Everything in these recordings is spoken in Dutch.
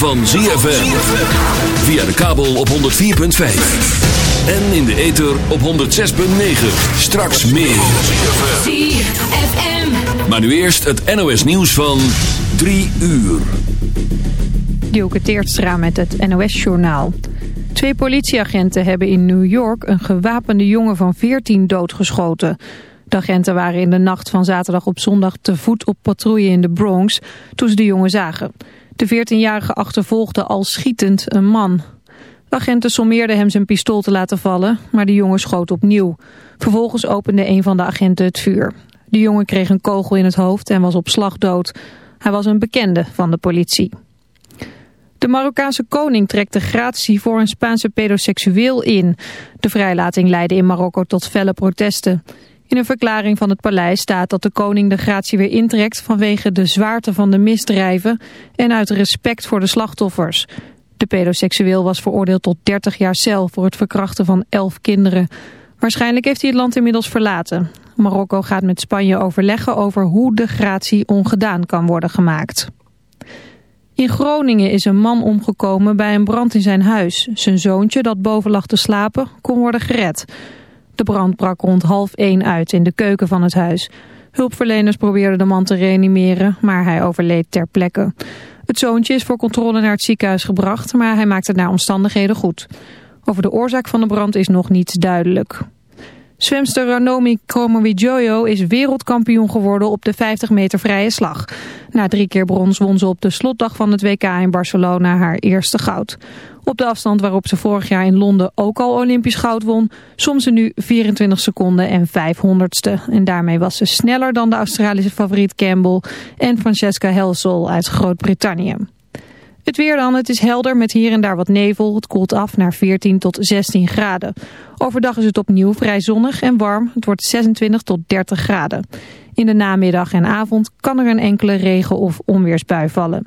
van ZFM. Via de kabel op 104.5. En in de ether op 106.9. Straks meer. ZFM. Maar nu eerst het NOS nieuws van 3 uur. Dielke Teertstra met het NOS journaal. Twee politieagenten hebben in New York een gewapende jongen van 14 doodgeschoten... De agenten waren in de nacht van zaterdag op zondag te voet op patrouille in de Bronx toen ze de jongen zagen. De 14-jarige achtervolgde al schietend een man. De agenten sommeerden hem zijn pistool te laten vallen, maar de jongen schoot opnieuw. Vervolgens opende een van de agenten het vuur. De jongen kreeg een kogel in het hoofd en was op slag dood. Hij was een bekende van de politie. De Marokkaanse koning trekt de gratie voor een Spaanse pedoseksueel in. De vrijlating leidde in Marokko tot felle protesten. In een verklaring van het paleis staat dat de koning de gratie weer intrekt vanwege de zwaarte van de misdrijven en uit respect voor de slachtoffers. De pedoseksueel was veroordeeld tot 30 jaar cel voor het verkrachten van 11 kinderen. Waarschijnlijk heeft hij het land inmiddels verlaten. Marokko gaat met Spanje overleggen over hoe de gratie ongedaan kan worden gemaakt. In Groningen is een man omgekomen bij een brand in zijn huis. Zijn zoontje, dat boven lag te slapen, kon worden gered. De brand brak rond half één uit in de keuken van het huis. Hulpverleners probeerden de man te reanimeren, maar hij overleed ter plekke. Het zoontje is voor controle naar het ziekenhuis gebracht, maar hij maakt het naar omstandigheden goed. Over de oorzaak van de brand is nog niets duidelijk. Zwemster Ranomi Kromowidjojo is wereldkampioen geworden op de 50 meter vrije slag. Na drie keer brons won ze op de slotdag van het WK in Barcelona haar eerste goud. Op de afstand waarop ze vorig jaar in Londen ook al Olympisch goud won, soms ze nu 24 seconden en 500ste. En daarmee was ze sneller dan de Australische favoriet Campbell en Francesca Helsel uit Groot-Brittannië. Het weer dan, het is helder met hier en daar wat nevel. Het koelt af naar 14 tot 16 graden. Overdag is het opnieuw vrij zonnig en warm. Het wordt 26 tot 30 graden. In de namiddag en avond kan er een enkele regen- of onweersbui vallen.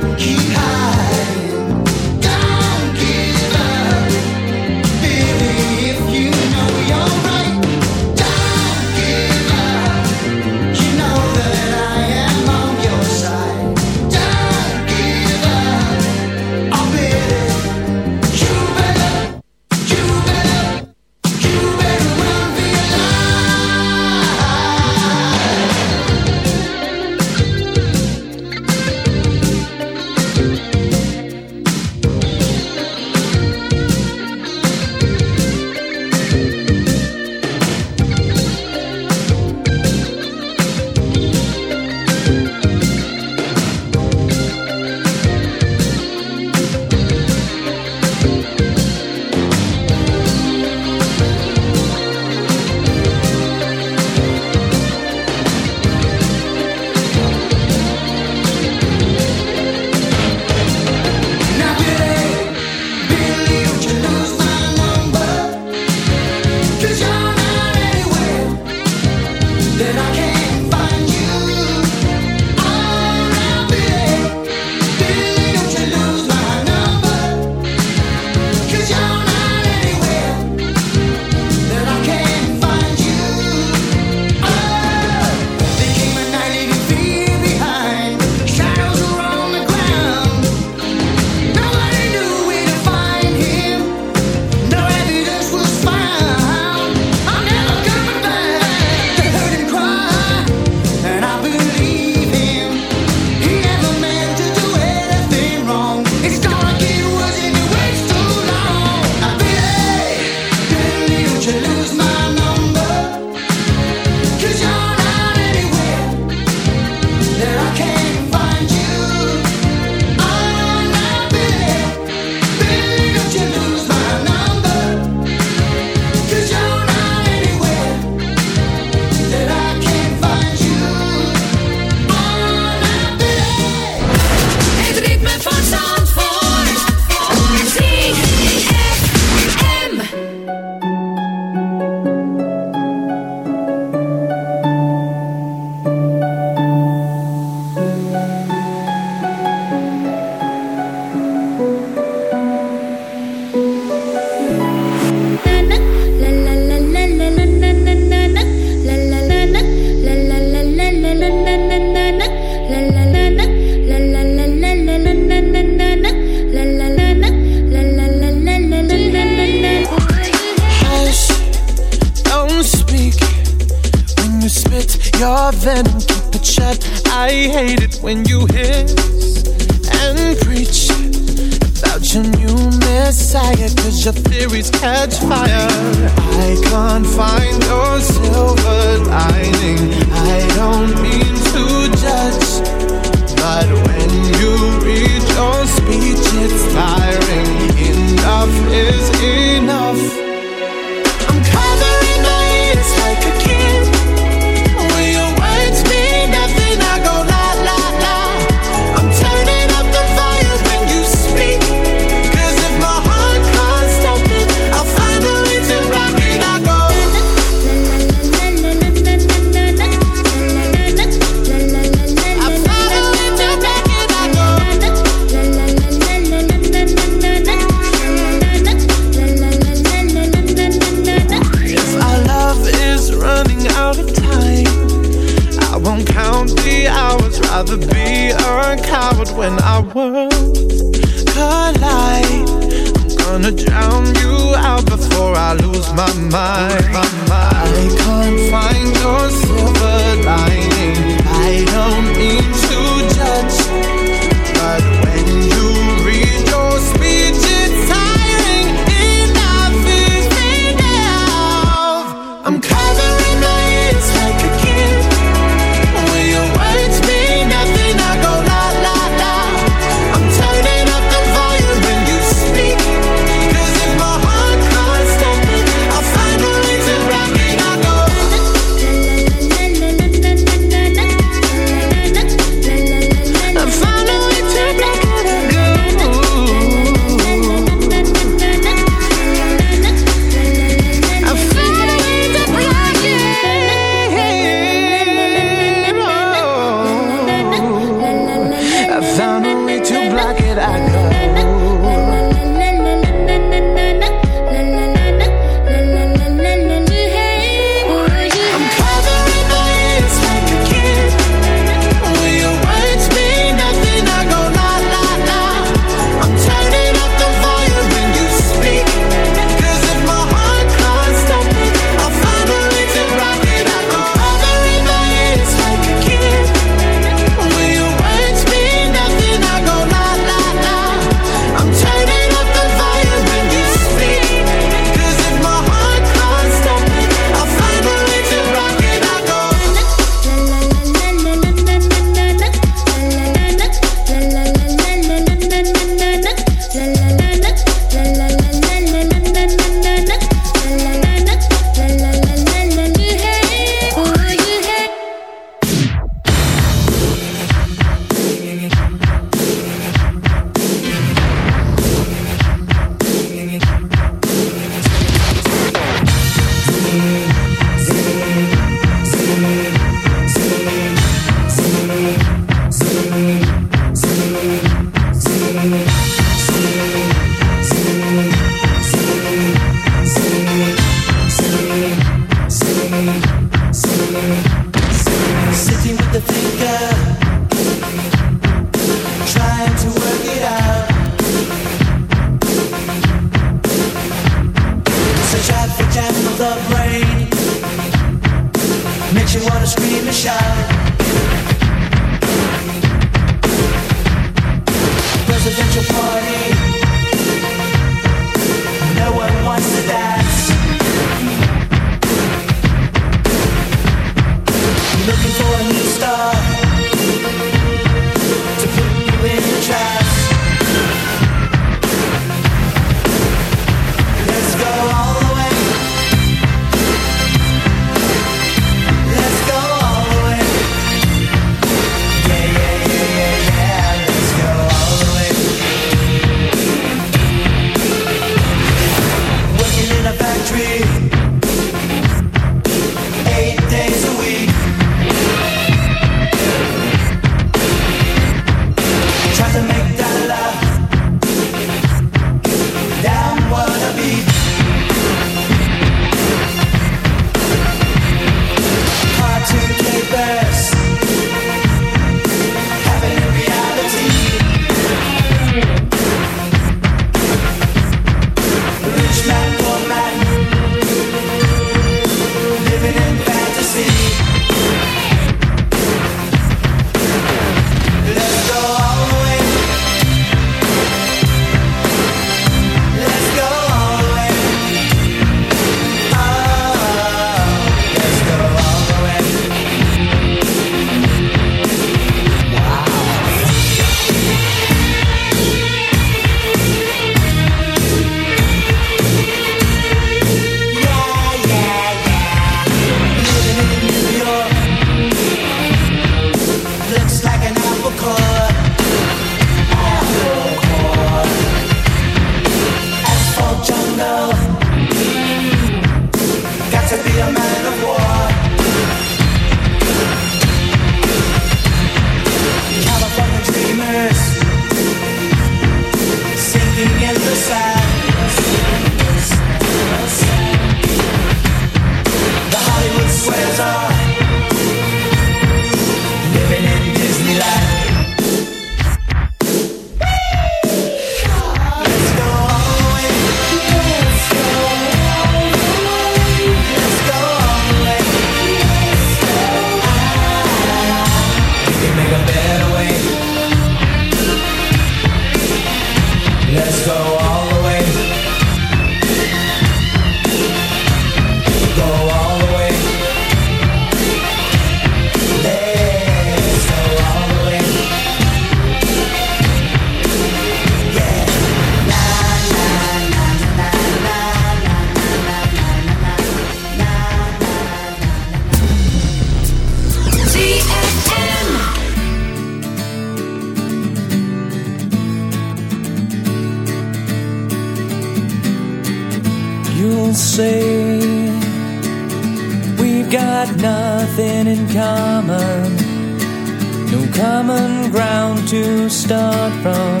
start from,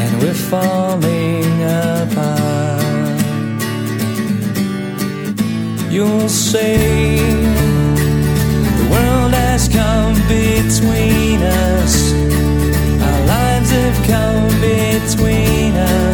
and we're falling apart. You'll say the world has come between us, our lives have come between us.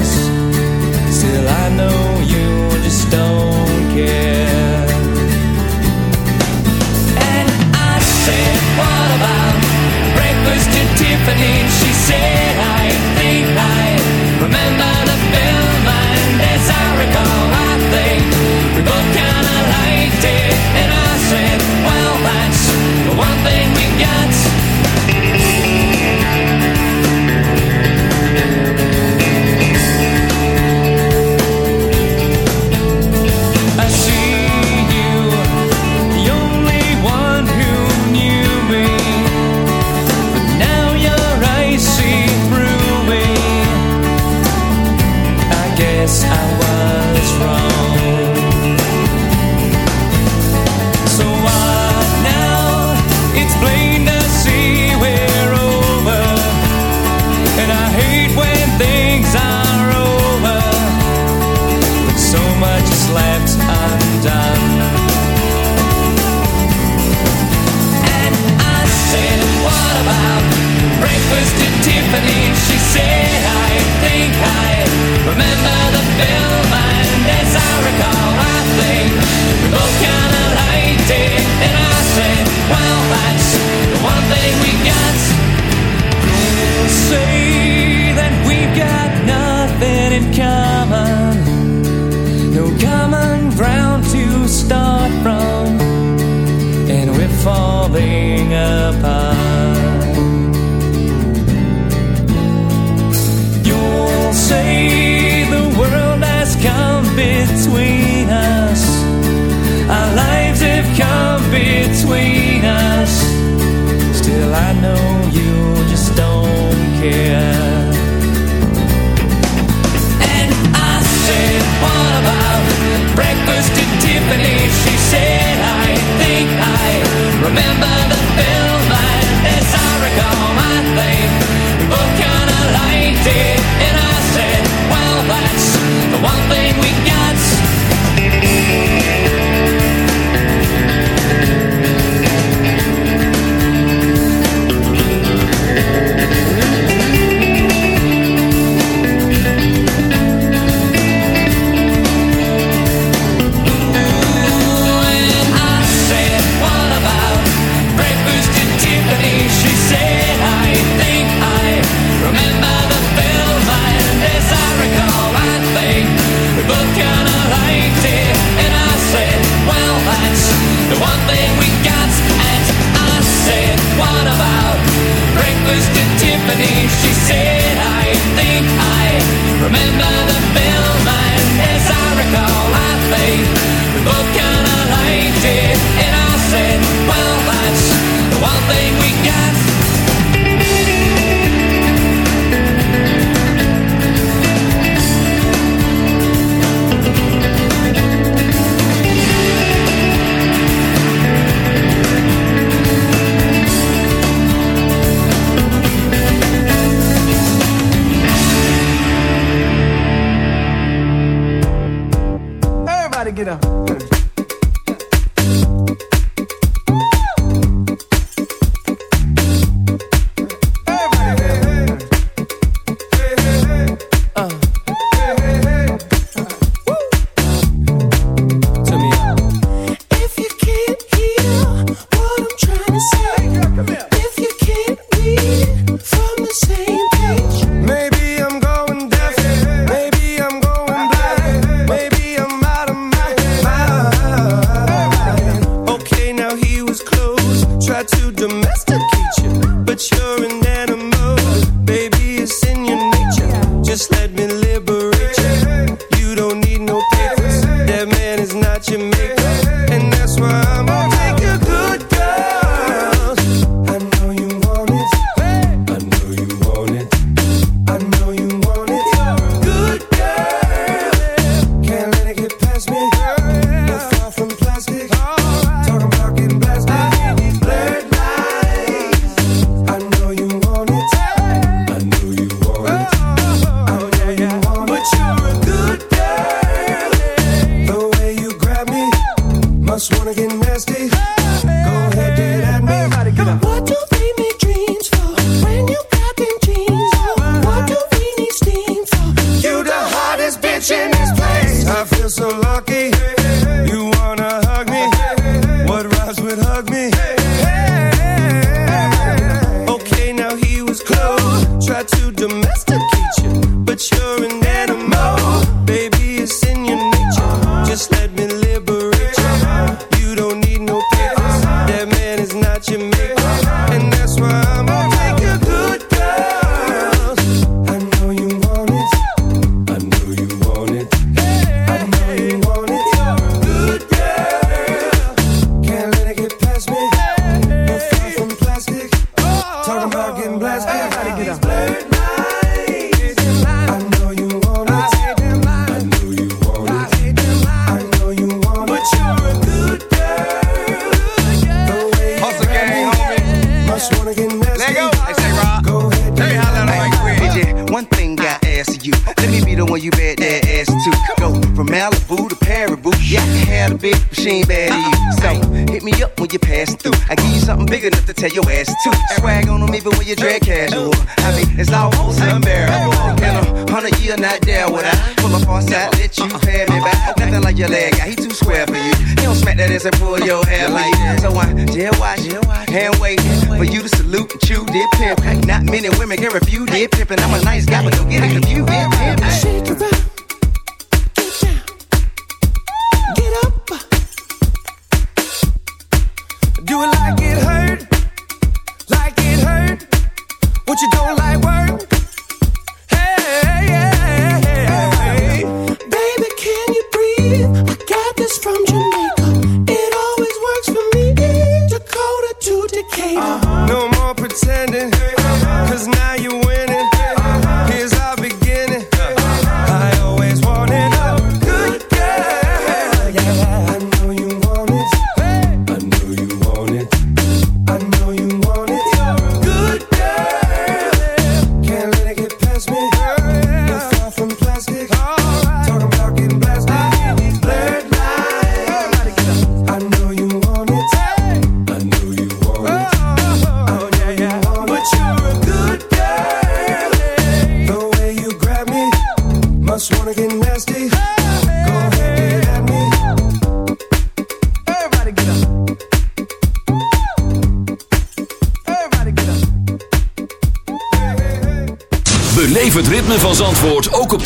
Remember the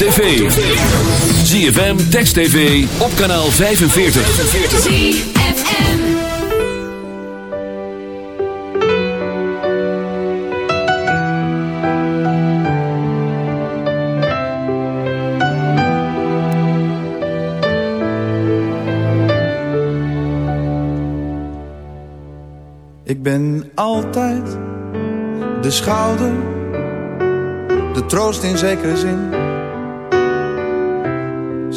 tv. ZFM, Text TV, op kanaal 45. ZFM. Ik ben altijd de schouder, de troost in zekere zin.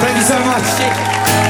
Thank you so much.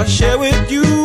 I'll share with you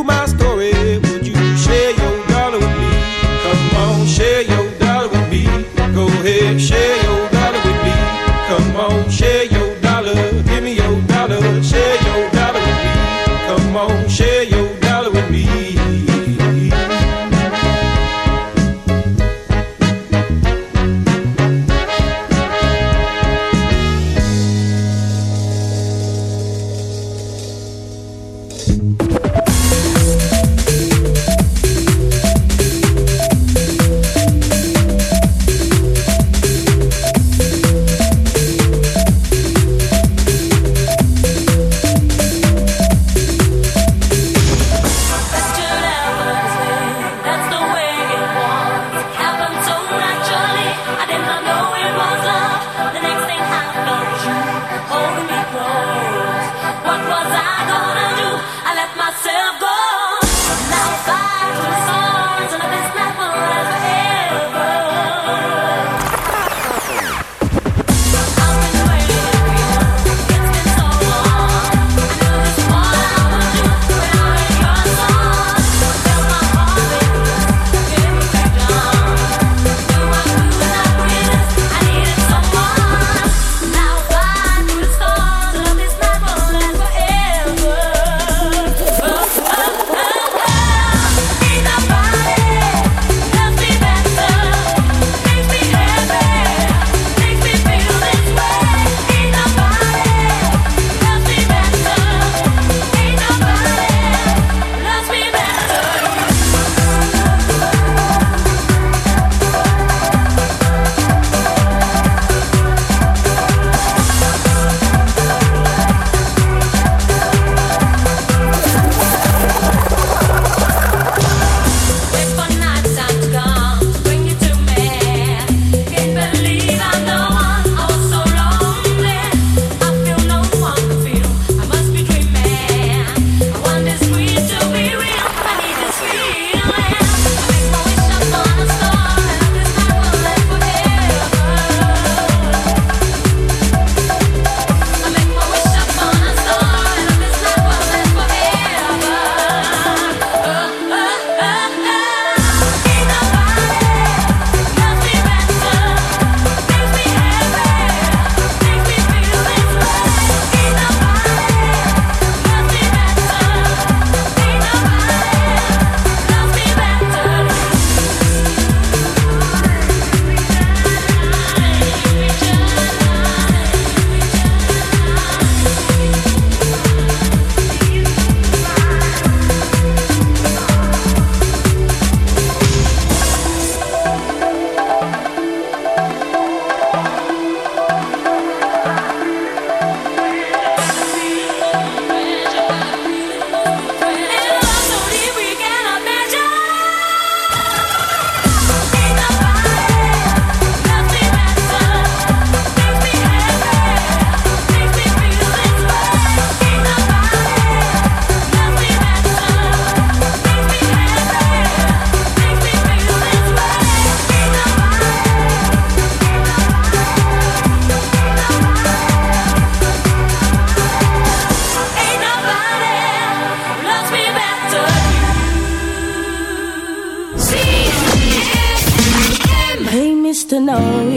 to know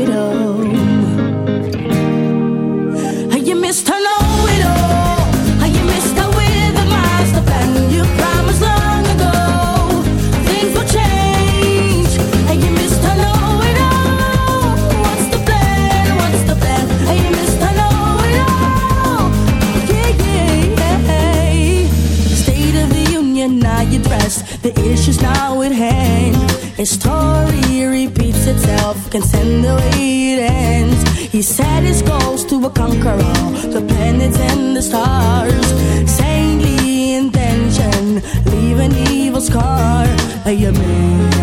Hey, yeah, man.